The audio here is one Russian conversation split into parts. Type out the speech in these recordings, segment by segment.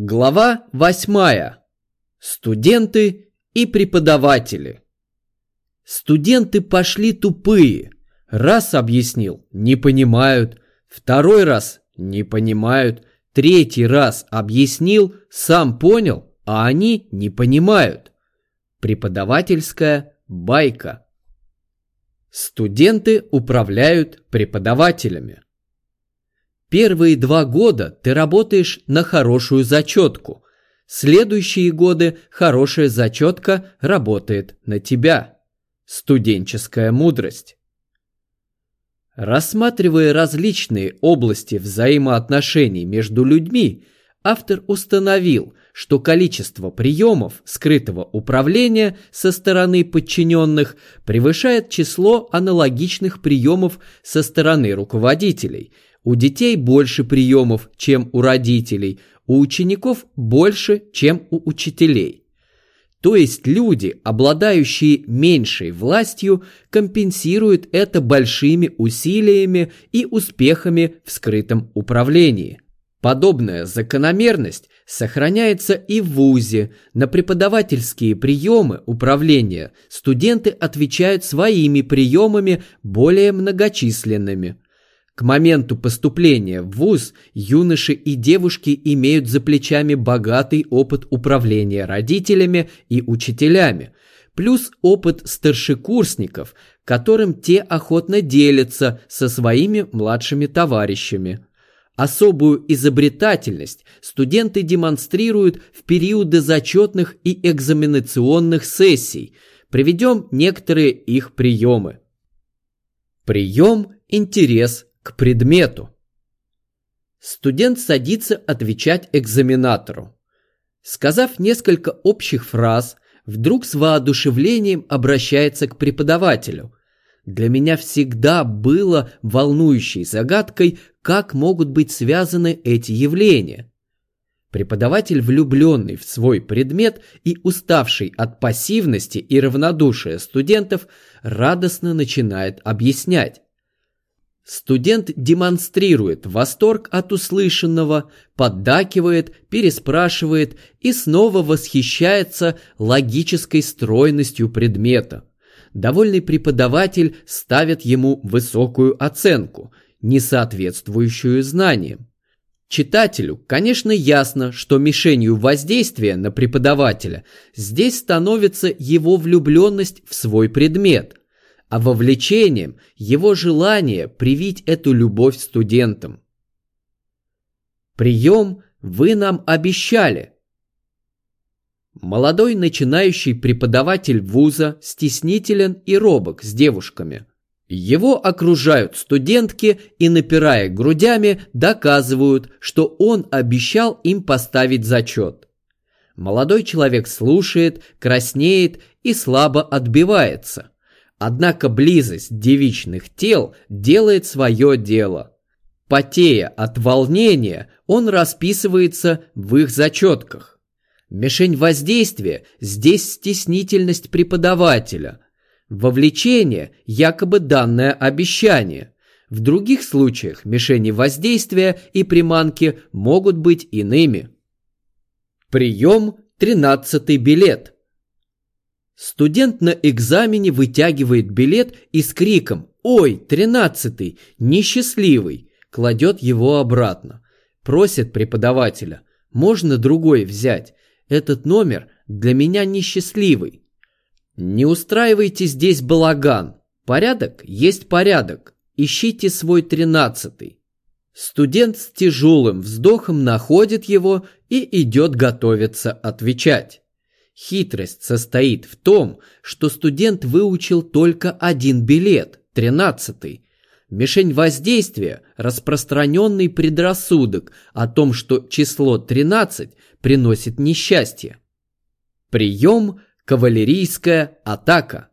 Глава восьмая. Студенты и преподаватели. Студенты пошли тупые. Раз объяснил – не понимают. Второй раз – не понимают. Третий раз объяснил, сам понял, а они не понимают. Преподавательская байка. Студенты управляют преподавателями. Первые два года ты работаешь на хорошую зачетку. Следующие годы хорошая зачетка работает на тебя. Студенческая мудрость. Рассматривая различные области взаимоотношений между людьми, автор установил, что количество приемов скрытого управления со стороны подчиненных превышает число аналогичных приемов со стороны руководителей. У детей больше приемов, чем у родителей, у учеников больше, чем у учителей. То есть люди, обладающие меньшей властью, компенсируют это большими усилиями и успехами в скрытом управлении. Подобная закономерность сохраняется и в ВУЗе. На преподавательские приемы управления студенты отвечают своими приемами более многочисленными – к моменту поступления в ВУЗ юноши и девушки имеют за плечами богатый опыт управления родителями и учителями, плюс опыт старшекурсников, которым те охотно делятся со своими младшими товарищами. Особую изобретательность студенты демонстрируют в периоды зачетных и экзаменационных сессий. Приведем некоторые их приемы. Прием «Интерес к предмету. Студент садится отвечать экзаменатору. Сказав несколько общих фраз, вдруг с воодушевлением обращается к преподавателю. Для меня всегда было волнующей загадкой, как могут быть связаны эти явления. Преподаватель, влюбленный в свой предмет и уставший от пассивности и равнодушия студентов, радостно начинает объяснять. Студент демонстрирует восторг от услышанного, поддакивает, переспрашивает и снова восхищается логической стройностью предмета. Довольный преподаватель ставит ему высокую оценку, не соответствующую знаниям. Читателю, конечно, ясно, что мишенью воздействия на преподавателя здесь становится его влюбленность в свой предмет, а вовлечением его желание привить эту любовь студентам. Прием вы нам обещали. Молодой начинающий преподаватель вуза стеснителен и робок с девушками. Его окружают студентки и, напирая грудями, доказывают, что он обещал им поставить зачет. Молодой человек слушает, краснеет и слабо отбивается – Однако близость девичных тел делает свое дело. Потея от волнения, он расписывается в их зачетках. Мишень воздействия здесь стеснительность преподавателя. Вовлечение – якобы данное обещание. В других случаях мишени воздействия и приманки могут быть иными. Прием – тринадцатый билет – Студент на экзамене вытягивает билет и с криком «Ой, тринадцатый, несчастливый!» кладет его обратно. Просит преподавателя «Можно другой взять? Этот номер для меня несчастливый». Не устраивайте здесь балаган. Порядок есть порядок. Ищите свой тринадцатый. Студент с тяжелым вздохом находит его и идет готовиться отвечать. Хитрость состоит в том, что студент выучил только один билет, тринадцатый. Мишень воздействия – распространенный предрассудок о том, что число 13 приносит несчастье. Прием – кавалерийская атака.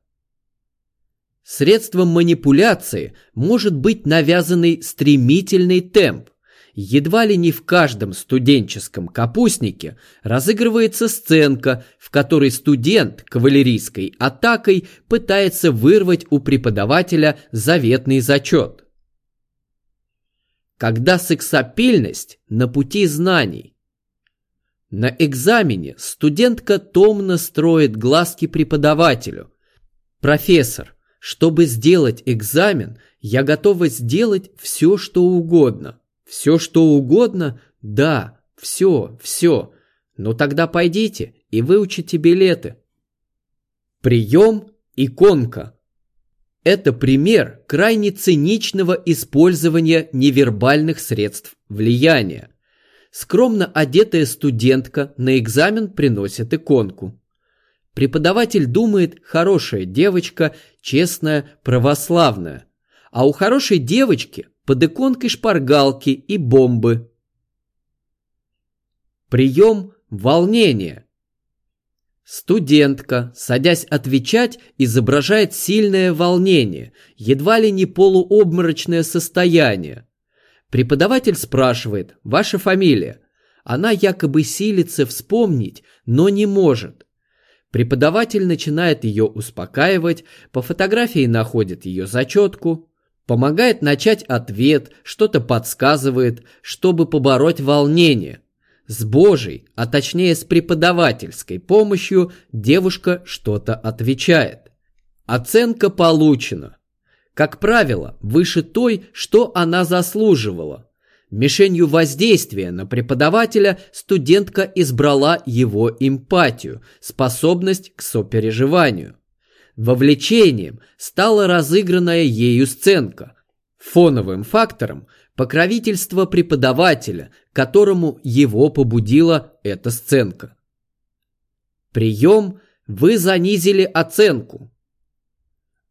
Средством манипуляции может быть навязанный стремительный темп, едва ли не в каждом студенческом капустнике разыгрывается сценка, в которой студент кавалерийской атакой пытается вырвать у преподавателя заветный зачет. Когда сексапильность на пути знаний. На экзамене студентка томно строит глазки преподавателю. «Профессор, чтобы сделать экзамен, я готова сделать все, что угодно». «Все, что угодно? Да, все, все. Ну тогда пойдите и выучите билеты». Прием иконка. Это пример крайне циничного использования невербальных средств влияния. Скромно одетая студентка на экзамен приносит иконку. Преподаватель думает, хорошая девочка, честная, православная. А у хорошей девочки под иконкой шпаргалки и бомбы. Прием волнения. Студентка, садясь отвечать, изображает сильное волнение, едва ли не полуобморочное состояние. Преподаватель спрашивает «Ваша фамилия?» Она якобы силится вспомнить, но не может. Преподаватель начинает ее успокаивать, по фотографии находит ее зачетку, помогает начать ответ, что-то подсказывает, чтобы побороть волнение. С Божьей, а точнее с преподавательской помощью девушка что-то отвечает. Оценка получена. Как правило, выше той, что она заслуживала. Мишенью воздействия на преподавателя студентка избрала его эмпатию, способность к сопереживанию. Вовлечением стала разыгранная ею сценка. Фоновым фактором – покровительство преподавателя, которому его побудила эта сценка. Прием «Вы занизили оценку».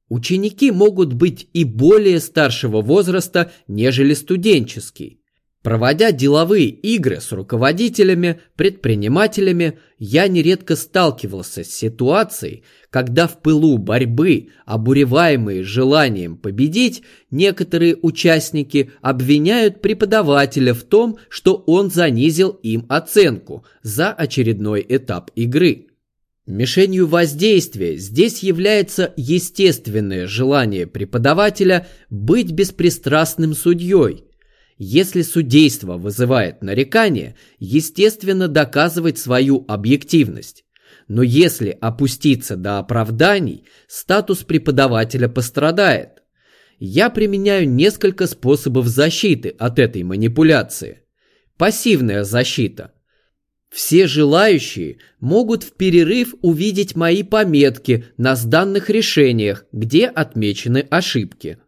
Ученики могут быть и более старшего возраста, нежели студенческий. Проводя деловые игры с руководителями, предпринимателями, я нередко сталкивался с ситуацией, когда в пылу борьбы, обуреваемые желанием победить, некоторые участники обвиняют преподавателя в том, что он занизил им оценку за очередной этап игры. Мишенью воздействия здесь является естественное желание преподавателя быть беспристрастным судьей – если судейство вызывает нарекание, естественно доказывать свою объективность. Но если опуститься до оправданий, статус преподавателя пострадает. Я применяю несколько способов защиты от этой манипуляции. Пассивная защита. Все желающие могут в перерыв увидеть мои пометки на сданных решениях, где отмечены ошибки –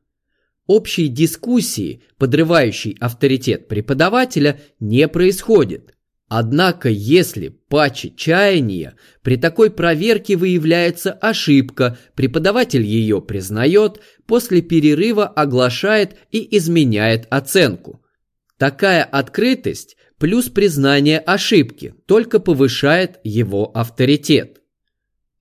Общей дискуссии, подрывающей авторитет преподавателя, не происходит. Однако, если паче чаяния, при такой проверке выявляется ошибка, преподаватель ее признает, после перерыва оглашает и изменяет оценку. Такая открытость плюс признание ошибки только повышает его авторитет.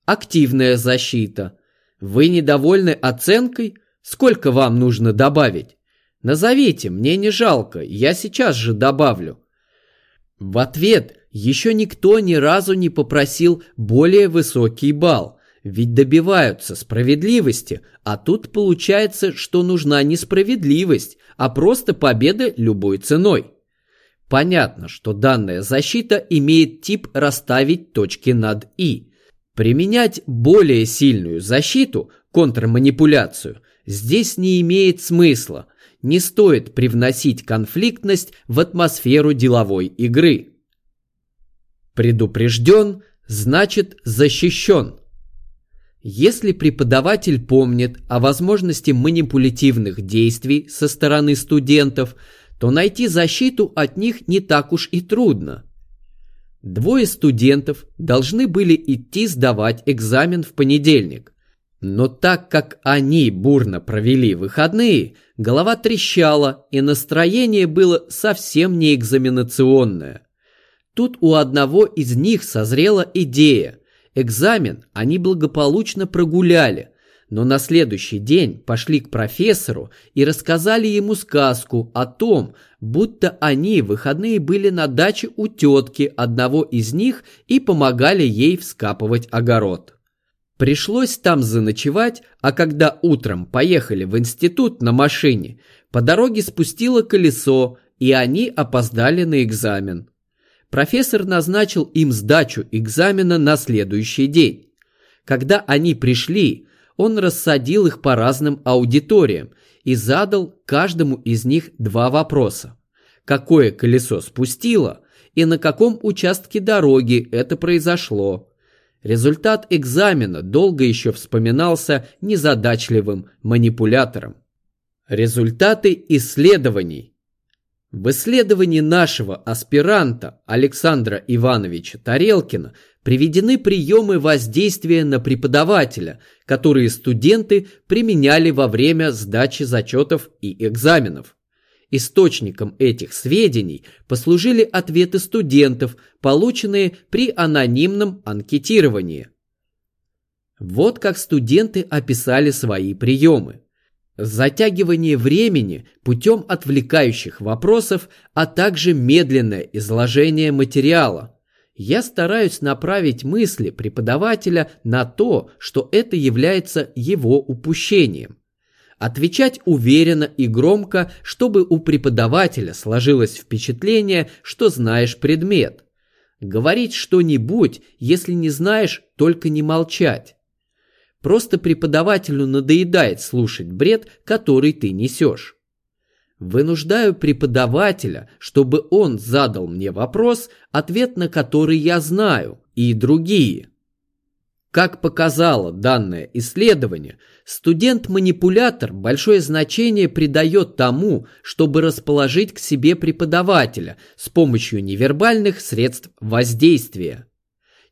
Активная защита. Вы недовольны оценкой – Сколько вам нужно добавить? Назовите, мне не жалко, я сейчас же добавлю. В ответ еще никто ни разу не попросил более высокий балл, ведь добиваются справедливости, а тут получается, что нужна не справедливость, а просто победа любой ценой. Понятно, что данная защита имеет тип расставить точки над «и». Применять более сильную защиту, контрманипуляцию, здесь не имеет смысла. Не стоит привносить конфликтность в атмосферу деловой игры. Предупрежден, значит защищен. Если преподаватель помнит о возможности манипулятивных действий со стороны студентов, то найти защиту от них не так уж и трудно. Двое студентов должны были идти сдавать экзамен в понедельник. Но так как они бурно провели выходные, голова трещала, и настроение было совсем не экзаменационное. Тут у одного из них созрела идея. Экзамен они благополучно прогуляли, но на следующий день пошли к профессору и рассказали ему сказку о том, будто они выходные были на даче у тетки одного из них и помогали ей вскапывать огород. Пришлось там заночевать, а когда утром поехали в институт на машине, по дороге спустило колесо, и они опоздали на экзамен. профессор назначил им сдачу экзамена на следующий день. Когда они пришли, он рассадил их по разным аудиториям и задал каждому из них два вопроса. Какое колесо спустило и на каком участке дороги это произошло? Результат экзамена долго еще вспоминался незадачливым манипулятором. Результаты исследований. В исследовании нашего аспиранта Александра Ивановича Тарелкина приведены приемы воздействия на преподавателя, которые студенты применяли во время сдачи зачетов и экзаменов. Источником этих сведений послужили ответы студентов, полученные при анонимном анкетировании. Вот как студенты описали свои приемы. Затягивание времени путем отвлекающих вопросов, а также медленное изложение материала. Я стараюсь направить мысли преподавателя на то, что это является его упущением. Отвечать уверенно и громко, чтобы у преподавателя сложилось впечатление, что знаешь предмет. Говорить что-нибудь, если не знаешь, только не молчать. Просто преподавателю надоедает слушать бред, который ты несешь. Вынуждаю преподавателя, чтобы он задал мне вопрос, ответ на который я знаю, и другие – как показало данное исследование, студент-манипулятор большое значение придает тому, чтобы расположить к себе преподавателя с помощью невербальных средств воздействия.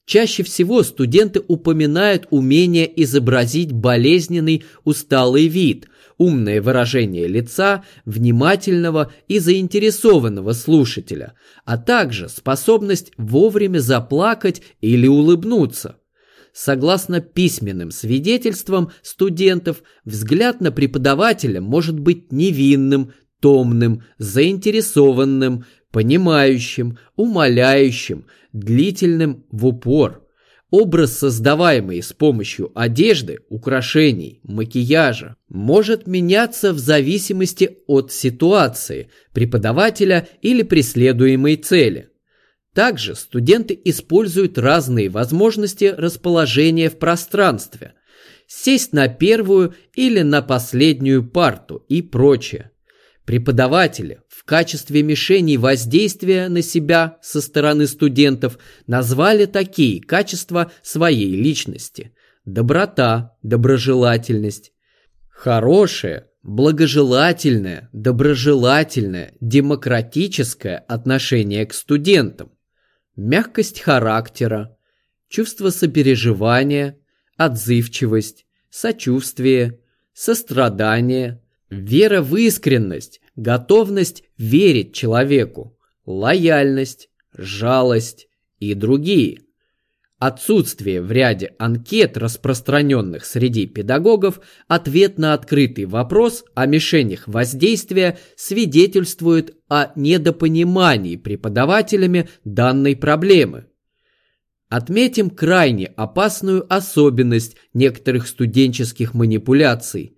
Чаще всего студенты упоминают умение изобразить болезненный усталый вид, умное выражение лица, внимательного и заинтересованного слушателя, а также способность вовремя заплакать или улыбнуться – Согласно письменным свидетельствам студентов, взгляд на преподавателя может быть невинным, томным, заинтересованным, понимающим, умоляющим, длительным в упор. Образ, создаваемый с помощью одежды, украшений, макияжа, может меняться в зависимости от ситуации, преподавателя или преследуемой цели – также студенты используют разные возможности расположения в пространстве. Сесть на первую или на последнюю парту и прочее. Преподаватели в качестве мишеней воздействия на себя со стороны студентов назвали такие качества своей личности. Доброта, доброжелательность. Хорошее, благожелательное, доброжелательное, демократическое отношение к студентам мягкость характера, чувство сопереживания, отзывчивость, сочувствие, сострадание, вера в искренность, готовность верить человеку, лояльность, жалость и другие. Отсутствие в ряде анкет, распространенных среди педагогов, ответ на открытый вопрос о мишенях воздействия свидетельствует о недопонимании преподавателями данной проблемы. Отметим крайне опасную особенность некоторых студенческих манипуляций.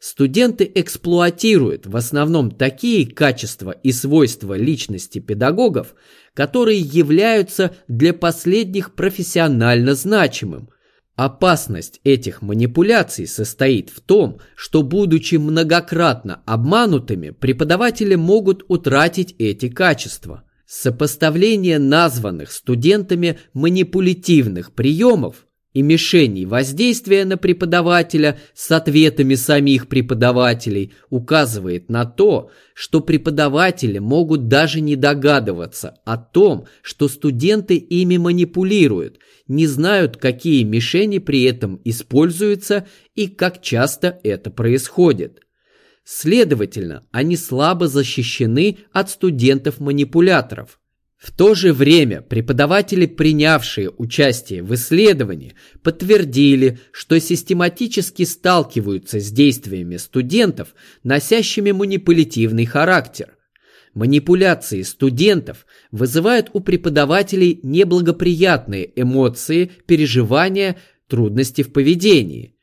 Студенты эксплуатируют в основном такие качества и свойства личности педагогов, которые являются для последних профессионально значимым. Опасность этих манипуляций состоит в том, что, будучи многократно обманутыми, преподаватели могут утратить эти качества. Сопоставление названных студентами манипулятивных приемов и мишеней воздействия на преподавателя с ответами самих преподавателей указывает на то, что преподаватели могут даже не догадываться о том, что студенты ими манипулируют, не знают, какие мишени при этом используются и как часто это происходит. Следовательно, они слабо защищены от студентов-манипуляторов. В то же время преподаватели, принявшие участие в исследовании, подтвердили, что систематически сталкиваются с действиями студентов, носящими манипулятивный характер. Манипуляции студентов вызывают у преподавателей неблагоприятные эмоции, переживания, трудности в поведении.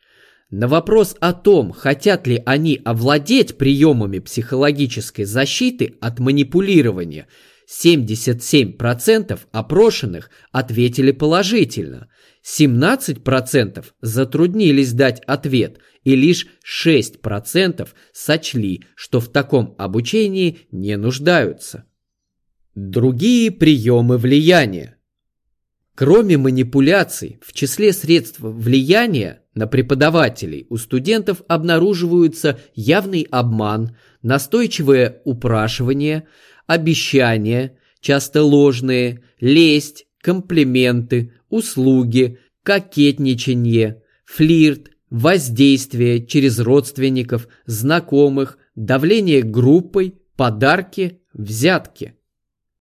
На вопрос о том, хотят ли они овладеть приемами психологической защиты от манипулирования – 77% опрошенных ответили положительно, 17% затруднились дать ответ и лишь 6% сочли, что в таком обучении не нуждаются. Другие приемы влияния. Кроме манипуляций, в числе средств влияния на преподавателей у студентов обнаруживаются явный обман, настойчивое упрашивание, обещания, часто ложные, лесть, комплименты, услуги, кокетничание, флирт, воздействие через родственников, знакомых, давление группой, подарки, взятки.